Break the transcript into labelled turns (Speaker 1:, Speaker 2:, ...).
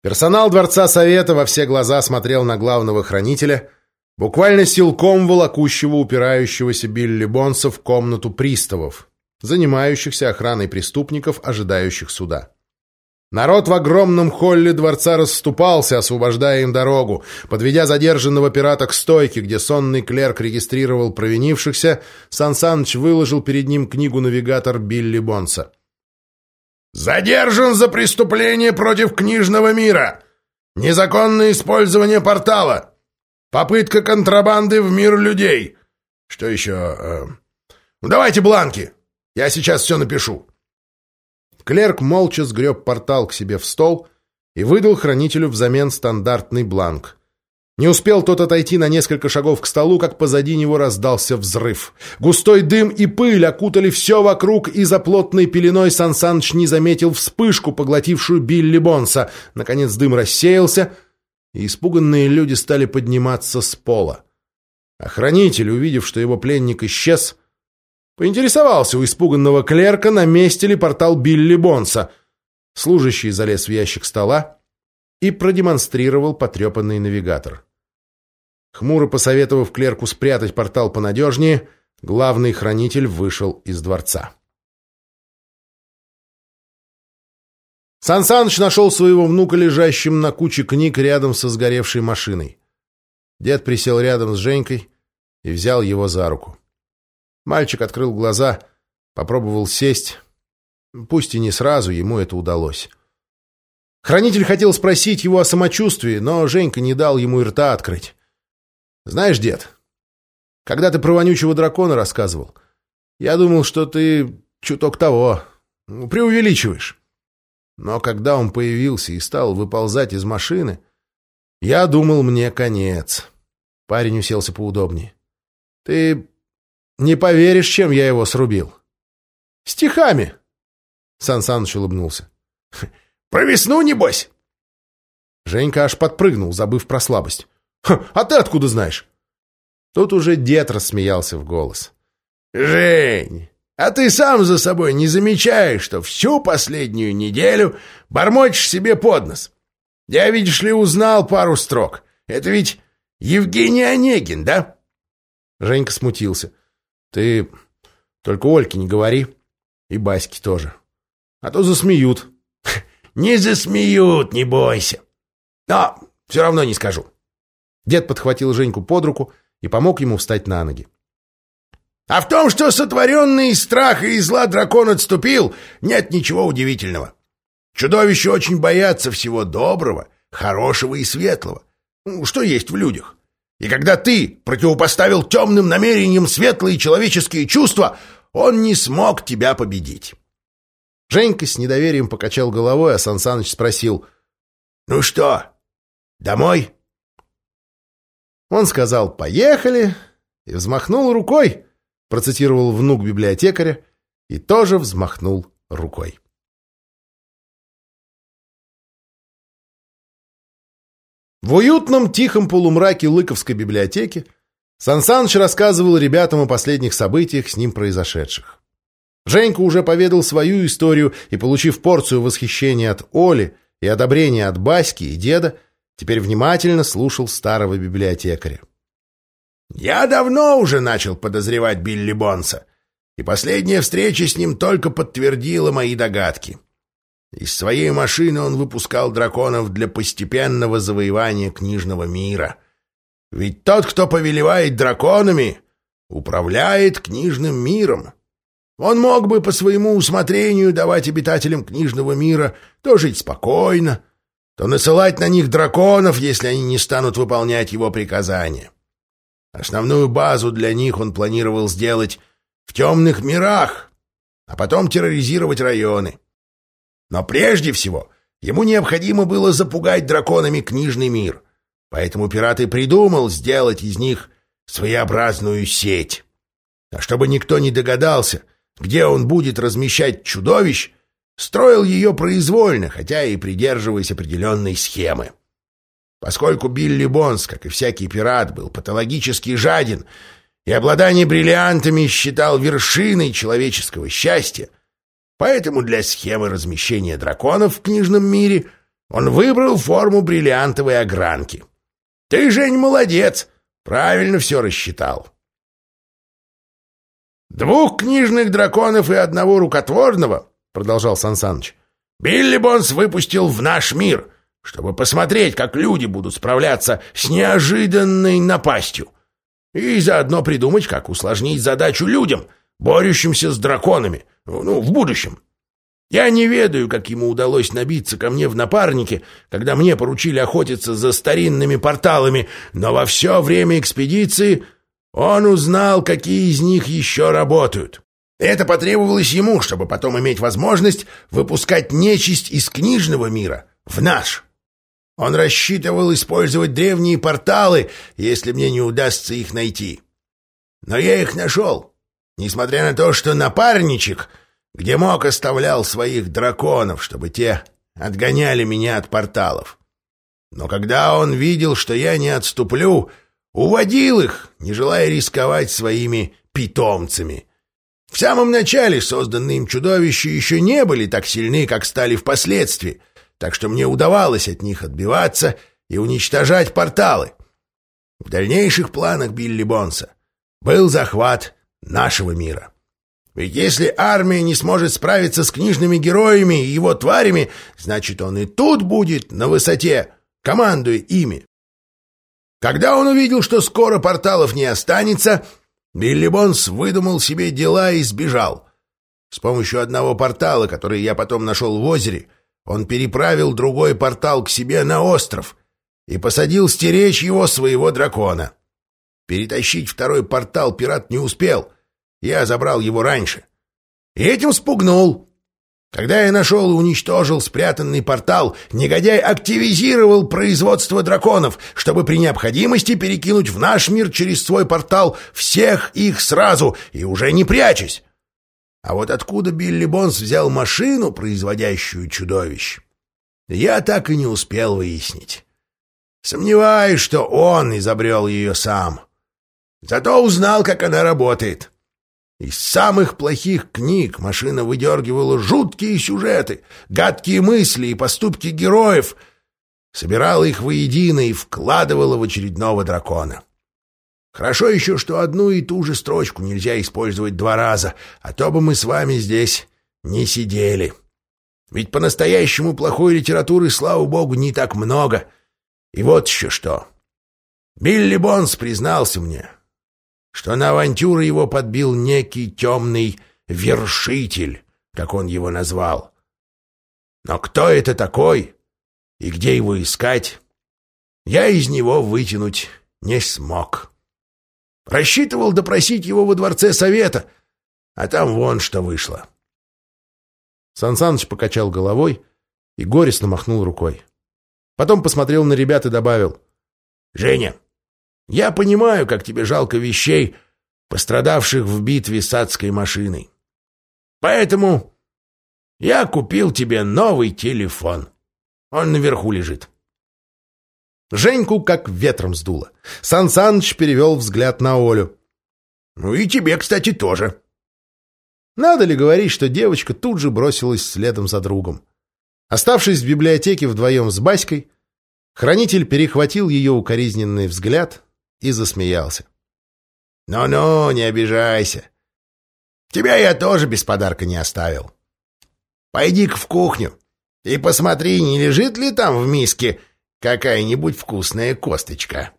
Speaker 1: Персонал Дворца Совета во все глаза смотрел на главного хранителя, буквально силком волокущего упирающегося Билли Бонса в комнату приставов, занимающихся охраной преступников, ожидающих суда. Народ в огромном холле дворца расступался, освобождая им дорогу. Подведя задержанного пирата к стойке, где сонный клерк регистрировал провинившихся, Сан Саныч выложил перед ним книгу-навигатор Билли Бонса.
Speaker 2: «Задержан за преступление против книжного мира! Незаконное использование портала! Попытка контрабанды в мир людей! Что еще? Э, ну, давайте бланки! Я сейчас все напишу!»
Speaker 1: Клерк молча сгреб портал к себе в стол и выдал хранителю взамен стандартный бланк. Не успел тот отойти на несколько шагов к столу, как позади него раздался взрыв. Густой дым и пыль окутали все вокруг, и за плотной пеленой Сан Саныч не заметил вспышку, поглотившую Билли Бонса. Наконец дым рассеялся, и испуганные люди стали подниматься с пола. Охранитель, увидев, что его пленник исчез, Поинтересовался у испуганного клерка, на месте ли портал Билли Бонса. Служащий залез в ящик стола и продемонстрировал потрепанный навигатор. Хмуро посоветовав клерку спрятать портал понадежнее, главный хранитель вышел из дворца. Сан Саныч нашел своего внука лежащим на куче книг рядом со сгоревшей машиной. Дед присел рядом с Женькой и взял его за руку. Мальчик открыл глаза, попробовал сесть. Пусть и не сразу, ему это удалось. Хранитель хотел спросить его о самочувствии, но Женька не дал ему и рта открыть. «Знаешь, дед, когда ты про вонючего дракона рассказывал, я думал, что ты чуток того, преувеличиваешь. Но когда он появился и стал выползать из машины, я думал, мне конец». Парень уселся поудобнее. «Ты не поверишь, чем я его срубил. Стихами. Сан Саныч улыбнулся.
Speaker 2: Про весну, небось?
Speaker 1: Женька аж подпрыгнул, забыв про слабость. «А ты откуда знаешь?» Тут уже дед рассмеялся в голос.
Speaker 2: «Жень, а ты сам за собой не замечаешь, что всю последнюю неделю бормочешь себе под нос? Я, видишь ли, узнал пару строк. Это ведь Евгений Онегин, да?»
Speaker 1: Женька смутился. Ты только Ольке не говори. И Баське тоже. А то засмеют.
Speaker 2: Не засмеют, не бойся. Но все равно не скажу.
Speaker 1: Дед подхватил Женьку под руку и помог ему встать на ноги.
Speaker 2: А в том, что сотворенный из страха и зла дракон отступил, нет ничего удивительного. Чудовища очень боятся всего доброго, хорошего и светлого, что есть в людях. И когда ты противопоставил темным намерениям светлые человеческие чувства, он не смог тебя победить.
Speaker 1: Женька с недоверием покачал головой, а Сан Саныч спросил,
Speaker 2: «Ну что, домой?»
Speaker 1: Он сказал «Поехали!» и взмахнул рукой, процитировал внук библиотекаря и тоже взмахнул рукой. В уютном, тихом полумраке Лыковской библиотеки Сан Саныч рассказывал ребятам о последних событиях с ним произошедших. Женька уже поведал свою историю и, получив порцию восхищения от Оли и одобрения от Баськи и деда, теперь внимательно слушал старого библиотекаря.
Speaker 2: «Я давно уже начал подозревать Билли Бонса, и последняя встреча с ним только подтвердила мои догадки. Из своей машины он выпускал драконов для постепенного завоевания книжного мира. Ведь тот, кто повелевает драконами, управляет книжным миром. Он мог бы по своему усмотрению давать обитателям книжного мира то жить спокойно, то насылать на них драконов, если они не станут выполнять его приказания. Основную базу для них он планировал сделать в темных мирах, а потом терроризировать районы. Но прежде всего ему необходимо было запугать драконами книжный мир. Поэтому пират и придумал сделать из них своеобразную сеть. А чтобы никто не догадался, где он будет размещать чудовищ, строил ее произвольно, хотя и придерживаясь определенной схемы. Поскольку Билли Бонс, как и всякий пират, был патологически жаден и обладание бриллиантами считал вершиной человеческого счастья, Поэтому для схемы размещения драконов в книжном мире Он выбрал форму бриллиантовой огранки. Ты, Жень, молодец, правильно все рассчитал. «Двух книжных драконов и одного рукотворного», — продолжал Сансаныч, — «Билли Бонс выпустил в наш мир, чтобы посмотреть, как люди будут справляться с неожиданной напастью, и заодно придумать, как усложнить задачу людям, борющимся с драконами, ну, в будущем. Я не ведаю, как ему удалось набиться ко мне в напарнике, когда мне поручили охотиться за старинными порталами, но во все время экспедиции он узнал, какие из них еще работают. Это потребовалось ему, чтобы потом иметь возможность выпускать нечисть из книжного мира в наш. Он рассчитывал использовать древние порталы, если мне не удастся их найти. Но я их нашел, несмотря на то, что напарничек, где мог, оставлял своих драконов, чтобы те отгоняли меня от порталов. Но когда он видел, что я не отступлю, уводил их, не желая рисковать своими питомцами. В самом начале созданные им чудовища еще не были так сильны, как стали впоследствии, так что мне удавалось от них отбиваться и уничтожать порталы. В дальнейших планах Билли Бонса был захват нашего мира. Ведь если армия не сможет справиться с книжными героями и его тварями, значит, он и тут будет на высоте, командуя ими. Когда он увидел, что скоро порталов не останется, Билли Бонс выдумал себе дела и сбежал. С помощью одного портала, который я потом нашел в озере, он переправил другой портал к себе на остров и посадил стеречь его своего дракона. Перетащить второй портал пират не успел. Я забрал его раньше. И этим спугнул. Когда я нашел и уничтожил спрятанный портал, негодяй активизировал производство драконов, чтобы при необходимости перекинуть в наш мир через свой портал всех их сразу и уже не прячась. А вот откуда Билли Бонс взял машину, производящую чудовищ, я так и не успел выяснить. Сомневаюсь, что он изобрел ее сам. Зато узнал, как она работает. Из самых плохих книг машина выдергивала жуткие сюжеты, гадкие мысли и поступки героев, собирала их воедино и вкладывала в очередного дракона. Хорошо еще, что одну и ту же строчку нельзя использовать два раза, а то бы мы с вами здесь не сидели. Ведь по-настоящему плохой литературы, слава богу, не так много. И вот еще что. Билли Бонс признался мне, что на авантюру его подбил некий темный вершитель, как он его назвал. Но кто это такой и где его искать, я из него вытянуть не смог. Рассчитывал допросить его во дворце совета, а там вон что вышло.
Speaker 1: Сан покачал головой и горестно махнул рукой. Потом посмотрел на ребят и добавил.
Speaker 2: — Женя, я понимаю, как тебе жалко вещей, пострадавших в битве с адской машиной. Поэтому я купил тебе новый телефон. Он наверху лежит.
Speaker 1: Женьку как ветром сдуло. Сан Саныч перевел взгляд на Олю.
Speaker 2: «Ну и тебе, кстати, тоже».
Speaker 1: Надо ли говорить, что девочка тут же бросилась следом за другом. Оставшись в библиотеке вдвоем с Баськой, хранитель перехватил ее укоризненный взгляд и засмеялся.
Speaker 2: «Ну-ну, не обижайся. Тебя я тоже без подарка не оставил. Пойди-ка в кухню и посмотри, не лежит ли там в миске какая-нибудь вкусная косточка».